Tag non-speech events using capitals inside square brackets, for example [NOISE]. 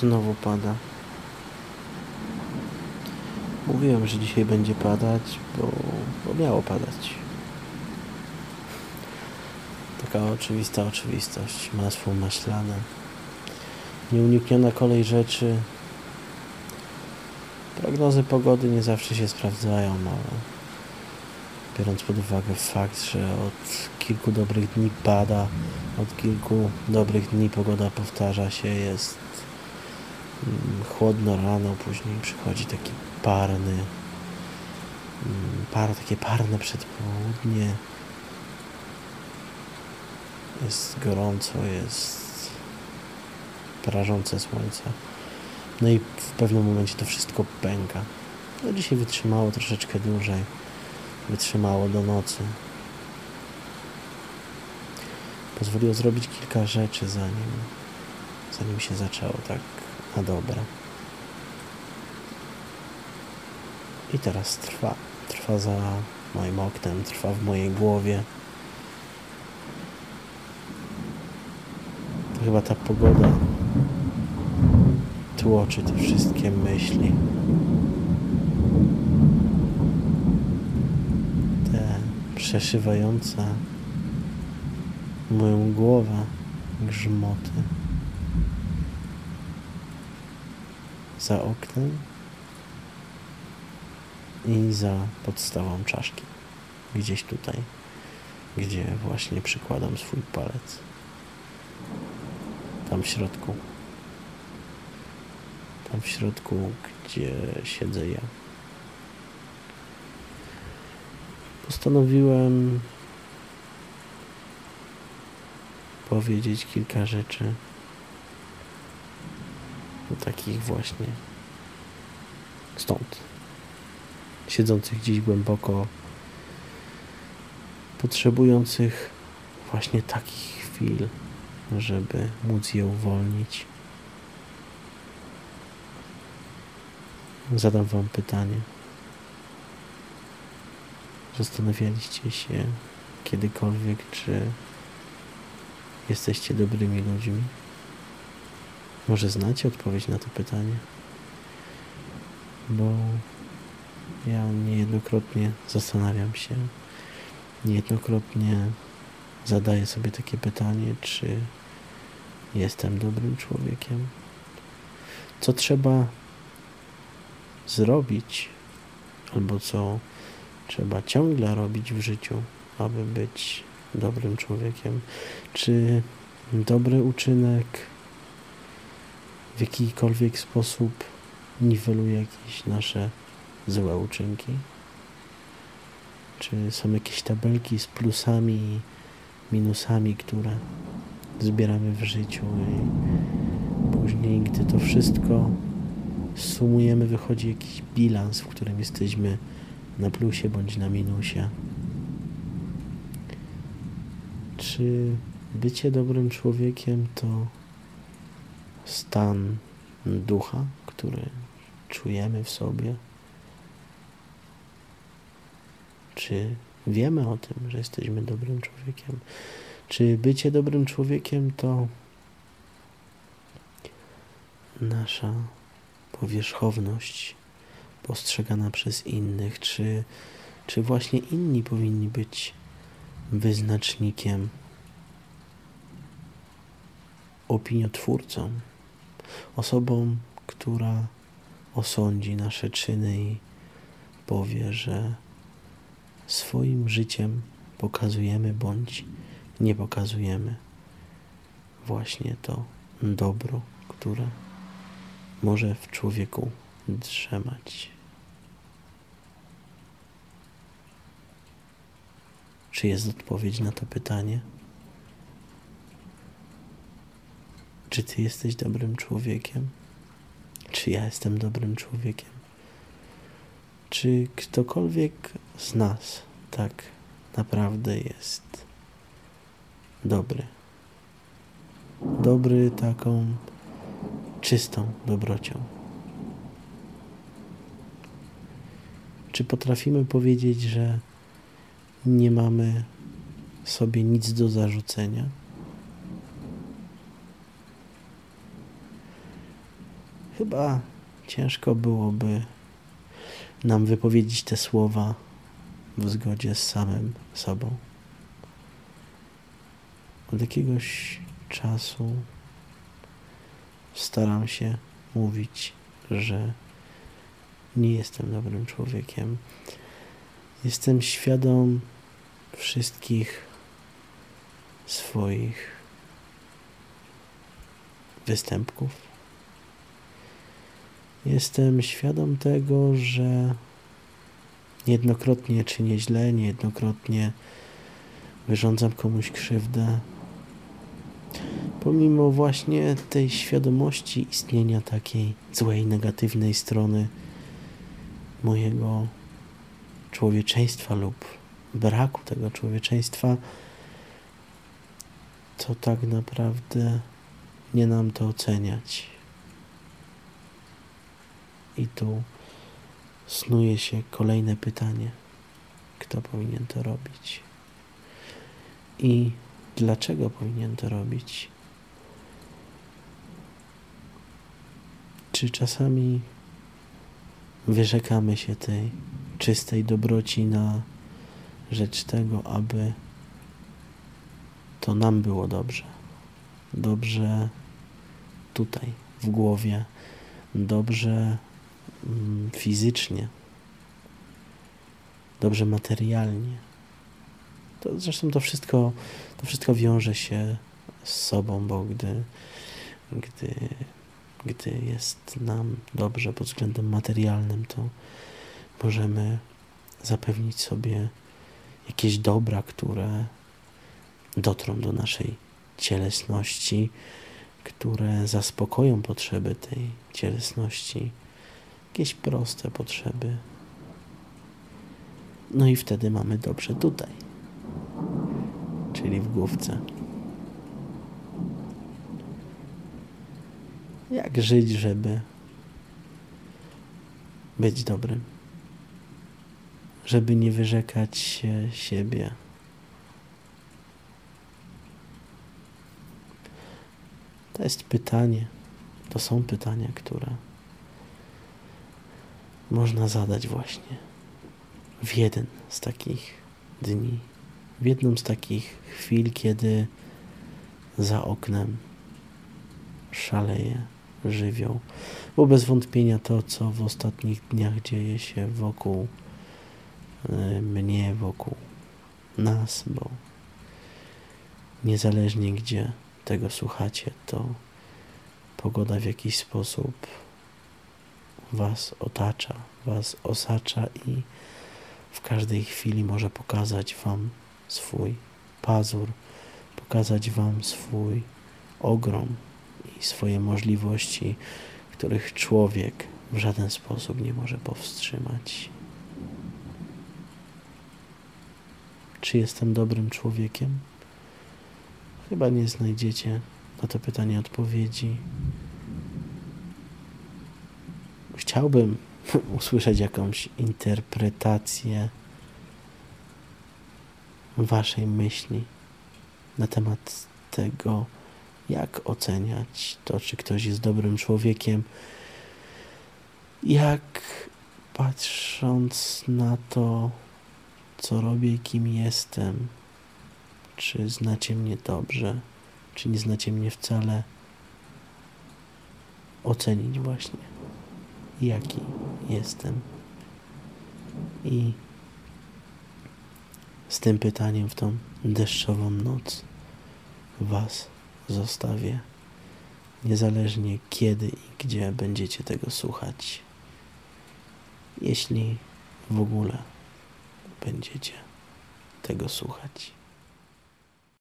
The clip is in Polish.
Znowu pada. Mówiłem, że dzisiaj będzie padać, bo, bo miało padać. Taka oczywista oczywistość, masło maślane. Nieunikniona kolej rzeczy. Prognozy pogody nie zawsze się sprawdzają, ale biorąc pod uwagę fakt, że od kilku dobrych dni pada, od kilku dobrych dni pogoda powtarza się, jest chłodno rano, później przychodzi taki parny, mm, par, takie parne przedpołudnie, jest gorąco, jest prażące słońce. No i w pewnym momencie to wszystko pęka. No dzisiaj wytrzymało troszeczkę dłużej wytrzymało do nocy. Pozwoliło zrobić kilka rzeczy zanim, zanim się zaczęło tak na dobre. I teraz trwa. Trwa za moim oknem, trwa w mojej głowie. Chyba ta pogoda tłoczy te wszystkie myśli. przeszywająca moją głowę grzmoty. Za oknem i za podstawą czaszki. Gdzieś tutaj, gdzie właśnie przykładam swój palec. Tam w środku. Tam w środku, gdzie siedzę ja. postanowiłem powiedzieć kilka rzeczy do takich właśnie stąd, siedzących gdzieś głęboko, potrzebujących właśnie takich chwil, żeby móc je uwolnić. Zadam Wam pytanie. Zastanawialiście się kiedykolwiek, czy jesteście dobrymi ludźmi? Może znacie odpowiedź na to pytanie? Bo ja niejednokrotnie zastanawiam się, niejednokrotnie zadaję sobie takie pytanie, czy jestem dobrym człowiekiem? Co trzeba zrobić, albo co trzeba ciągle robić w życiu, aby być dobrym człowiekiem? Czy dobry uczynek w jakikolwiek sposób niweluje jakieś nasze złe uczynki? Czy są jakieś tabelki z plusami i minusami, które zbieramy w życiu i później, gdy to wszystko sumujemy, wychodzi jakiś bilans, w którym jesteśmy na plusie bądź na minusie. Czy bycie dobrym człowiekiem to stan ducha, który czujemy w sobie? Czy wiemy o tym, że jesteśmy dobrym człowiekiem? Czy bycie dobrym człowiekiem to nasza powierzchowność postrzegana przez innych, czy, czy właśnie inni powinni być wyznacznikiem, opiniotwórcą, osobą, która osądzi nasze czyny i powie, że swoim życiem pokazujemy bądź nie pokazujemy właśnie to dobro, które może w człowieku drzemać. Czy jest odpowiedź na to pytanie? Czy ty jesteś dobrym człowiekiem? Czy ja jestem dobrym człowiekiem? Czy ktokolwiek z nas tak naprawdę jest dobry? Dobry taką czystą dobrocią. Czy potrafimy powiedzieć, że nie mamy sobie nic do zarzucenia? Chyba ciężko byłoby nam wypowiedzieć te słowa w zgodzie z samym sobą. Od jakiegoś czasu staram się mówić, że nie jestem dobrym człowiekiem. Jestem świadom wszystkich swoich występków. Jestem świadom tego, że niejednokrotnie czynię źle, niejednokrotnie wyrządzam komuś krzywdę. Pomimo właśnie tej świadomości istnienia takiej złej, negatywnej strony mojego człowieczeństwa lub braku tego człowieczeństwa, to tak naprawdę nie nam to oceniać. I tu snuje się kolejne pytanie: kto powinien to robić? I dlaczego powinien to robić? Czy czasami wyrzekamy się tej czystej dobroci na rzecz tego, aby to nam było dobrze? Dobrze tutaj, w głowie, dobrze fizycznie, dobrze materialnie. To zresztą to wszystko, to wszystko wiąże się z sobą, bo gdy, gdy, gdy jest nam dobrze pod względem materialnym, to możemy zapewnić sobie jakieś dobra, które dotrą do naszej cielesności, które zaspokoją potrzeby tej cielesności, jakieś proste potrzeby. No i wtedy mamy dobrze tutaj, czyli w główce. Jak żyć, żeby być dobrym? Żeby nie wyrzekać się siebie. To jest pytanie, to są pytania, które można zadać właśnie w jeden z takich dni, w jedną z takich chwil, kiedy za oknem szaleje żywioł. Bo bez wątpienia to, co w ostatnich dniach dzieje się wokół e, mnie, wokół nas, bo niezależnie gdzie tego słuchacie, to pogoda w jakiś sposób Was otacza, Was osacza i w każdej chwili może pokazać Wam swój pazur, pokazać Wam swój ogrom i swoje możliwości, których człowiek w żaden sposób nie może powstrzymać. Czy jestem dobrym człowiekiem? Chyba nie znajdziecie na to pytanie odpowiedzi. Chciałbym [LAUGHS] usłyszeć jakąś interpretację Waszej myśli na temat tego, jak oceniać to, czy ktoś jest dobrym człowiekiem, jak patrząc na to, co robię i kim jestem, czy znacie mnie dobrze, czy nie znacie mnie wcale, ocenić właśnie, jaki jestem. I z tym pytaniem w tą deszczową noc Was zostawię, niezależnie kiedy i gdzie będziecie tego słuchać. Jeśli w ogóle będziecie tego słuchać.